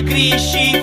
gri și